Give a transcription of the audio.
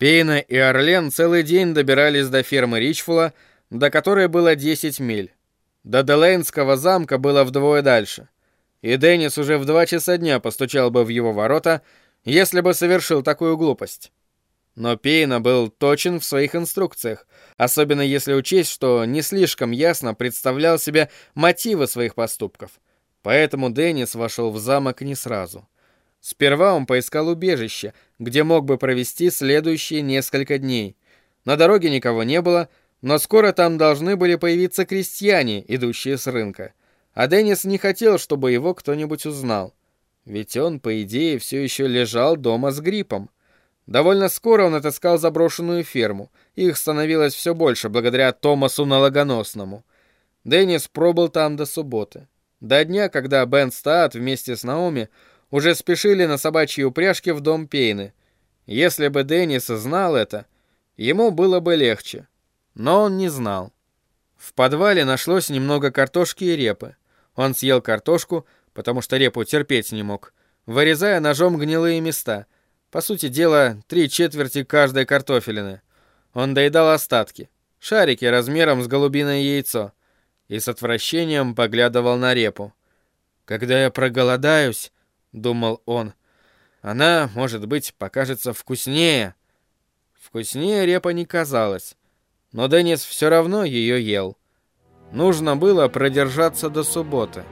Пейна и Орлен целый день добирались до фермы Ричфула, до которой было 10 миль. До Делейнского замка было вдвое дальше. И Деннис уже в два часа дня постучал бы в его ворота, если бы совершил такую глупость. Но Пейна был точен в своих инструкциях, особенно если учесть, что не слишком ясно представлял себе мотивы своих поступков. Поэтому Деннис вошел в замок не сразу. Сперва он поискал убежище, где мог бы провести следующие несколько дней. На дороге никого не было, но скоро там должны были появиться крестьяне, идущие с рынка. А Деннис не хотел, чтобы его кто-нибудь узнал. Ведь он, по идее, все еще лежал дома с гриппом. Довольно скоро он отыскал заброшенную ферму. Их становилось все больше благодаря Томасу Налагоносному. Деннис пробыл там до субботы. До дня, когда Бен Стаат вместе с Наоми уже спешили на собачьей упряжке в дом Пейны. Если бы Деннис знал это, ему было бы легче. Но он не знал. В подвале нашлось немного картошки и репы. Он съел картошку, потому что репу терпеть не мог, вырезая ножом гнилые места — по сути дела, три четверти каждой картофелины. Он доедал остатки, шарики размером с голубиное яйцо, и с отвращением поглядывал на репу. «Когда я проголодаюсь», — думал он, — «она, может быть, покажется вкуснее». Вкуснее репа не казалась, но Деннис все равно ее ел. Нужно было продержаться до субботы.